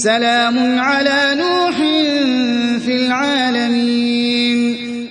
سلام على نوح في العالمين.